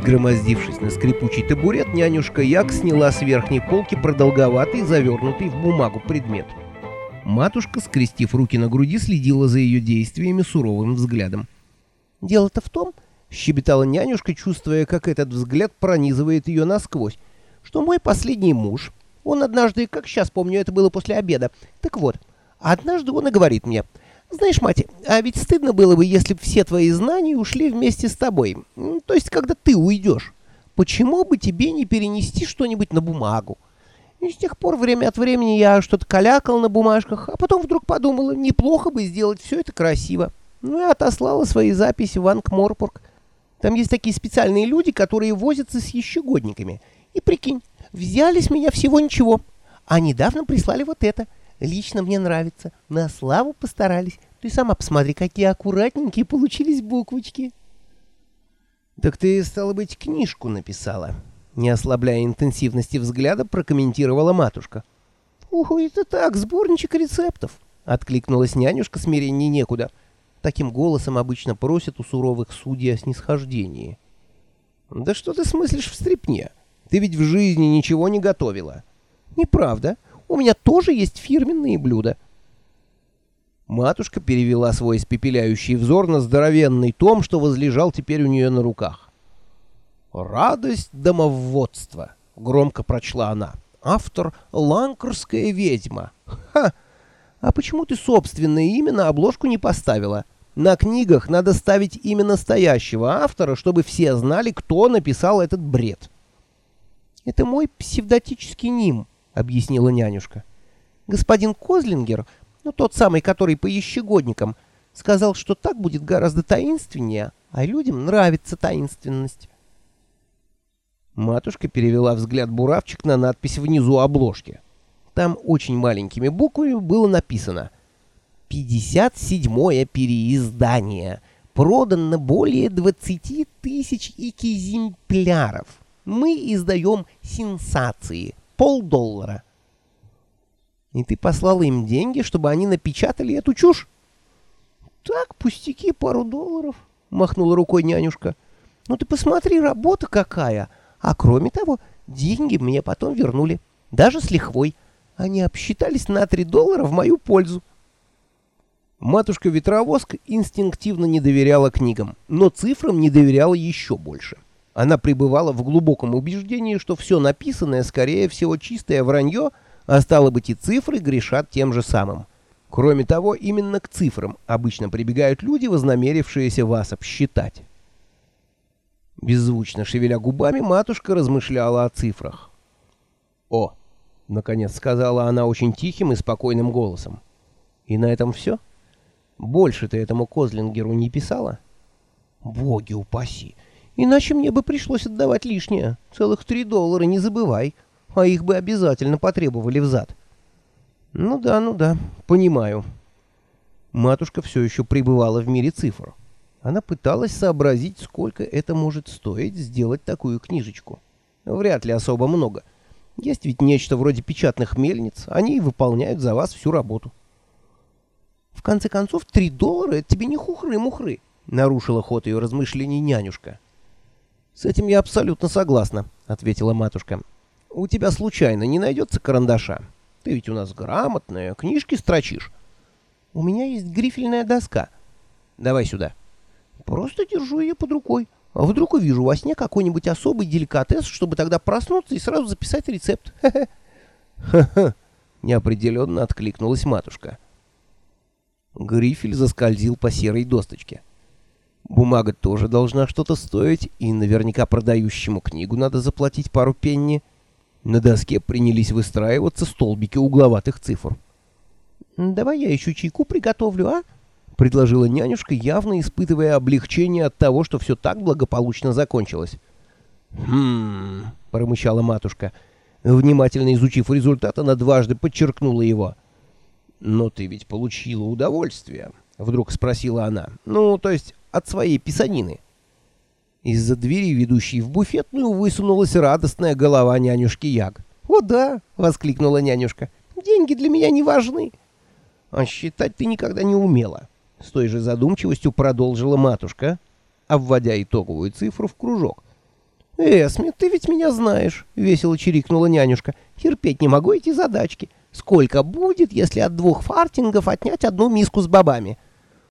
Взгромоздившись на скрипучий табурет, нянюшка Як сняла с верхней полки продолговатый, завернутый в бумагу предмет. Матушка, скрестив руки на груди, следила за ее действиями суровым взглядом. «Дело-то в том, — щебетала нянюшка, чувствуя, как этот взгляд пронизывает ее насквозь, — что мой последний муж, он однажды, как сейчас помню, это было после обеда, так вот, однажды он и говорит мне, «Знаешь, мать, а ведь стыдно было бы, если бы все твои знания ушли вместе с тобой, то есть, когда ты уйдешь. Почему бы тебе не перенести что-нибудь на бумагу?» И с тех пор время от времени я что-то калякал на бумажках, а потом вдруг подумала, неплохо бы сделать все это красиво. Ну и отослала свои записи в Анкморпорг. Там есть такие специальные люди, которые возятся с ещегодниками. И прикинь, взяли с меня всего ничего. А недавно прислали вот это. Лично мне нравится. На славу постарались. Ты сама посмотри, какие аккуратненькие получились буквочки. Так ты, стало быть, книжку написала. Не ослабляя интенсивности взгляда, прокомментировала матушка. «Ух, это так, сборничек рецептов!» — откликнулась нянюшка, смирение некуда. Таким голосом обычно просят у суровых судей о снисхождении. «Да что ты смыслишь в стрипне? Ты ведь в жизни ничего не готовила». «Неправда. У меня тоже есть фирменные блюда». Матушка перевела свой испепеляющий взор на здоровенный том, что возлежал теперь у нее на руках. «Радость домоводства», — громко прочла она. «Автор — ланкерская ведьма». «Ха! А почему ты собственное имя на обложку не поставила? На книгах надо ставить имя настоящего автора, чтобы все знали, кто написал этот бред». «Это мой псевдотический ним», — объяснила нянюшка. «Господин Козлингер, ну тот самый, который по ещегодникам, сказал, что так будет гораздо таинственнее, а людям нравится таинственность». Матушка перевела взгляд буравчик на надпись внизу обложки. Там очень маленькими буквами было написано «57-е переиздание. Продано более 20 тысяч экземпляров. Мы издаем сенсации. Полдоллара». «И ты послала им деньги, чтобы они напечатали эту чушь?» «Так, пустяки, пару долларов», — махнула рукой нянюшка. «Ну ты посмотри, работа какая!» А кроме того, деньги мне потом вернули, даже с лихвой. Они обсчитались на 3 доллара в мою пользу. Матушка Ветровоск инстинктивно не доверяла книгам, но цифрам не доверяла еще больше. Она пребывала в глубоком убеждении, что все написанное, скорее всего, чистое вранье, а стало быть и цифры грешат тем же самым. Кроме того, именно к цифрам обычно прибегают люди, вознамерившиеся вас обсчитать. Беззвучно шевеля губами, матушка размышляла о цифрах. «О!» — наконец сказала она очень тихим и спокойным голосом. «И на этом все? Больше ты этому Козлингеру не писала?» «Боги упаси! Иначе мне бы пришлось отдавать лишнее. Целых три доллара, не забывай. А их бы обязательно потребовали взад». «Ну да, ну да, понимаю». Матушка все еще пребывала в мире цифр. Она пыталась сообразить, сколько это может стоить сделать такую книжечку. Вряд ли особо много. Есть ведь нечто вроде печатных мельниц, они и выполняют за вас всю работу. В конце концов, три доллара — это тебе не хухры-мухры, — нарушила ход ее размышлений нянюшка. С этим я абсолютно согласна, — ответила матушка. У тебя случайно не найдется карандаша? Ты ведь у нас грамотная, книжки строчишь. У меня есть грифельная доска. Давай сюда. — Просто держу ее под рукой. А вдруг увижу во сне какой-нибудь особый деликатес, чтобы тогда проснуться и сразу записать рецепт. Ха-ха. Неопределенно откликнулась матушка. Грифель заскользил по серой досточке. Бумага тоже должна что-то стоить, и наверняка продающему книгу надо заплатить пару пенни. На доске принялись выстраиваться столбики угловатых цифр. «Давай я еще чайку приготовлю, а?» предложила нянюшка, явно испытывая облегчение от того, что все так благополучно закончилось. «Хм...» — промычала матушка. Внимательно изучив результат, она дважды подчеркнула его. «Но ты ведь получила удовольствие?» — вдруг спросила она. «Ну, то есть от своей писанины». Из-за двери, ведущей в буфетную, высунулась радостная голова нянюшки Яг. «О да!» — воскликнула нянюшка. «Деньги для меня не важны». «А считать ты никогда не умела». С той же задумчивостью продолжила матушка, обводя итоговую цифру в кружок. «Эсми, ты ведь меня знаешь», — весело чирикнула нянюшка. «Терпеть не могу эти задачки. Сколько будет, если от двух фартингов отнять одну миску с бобами?»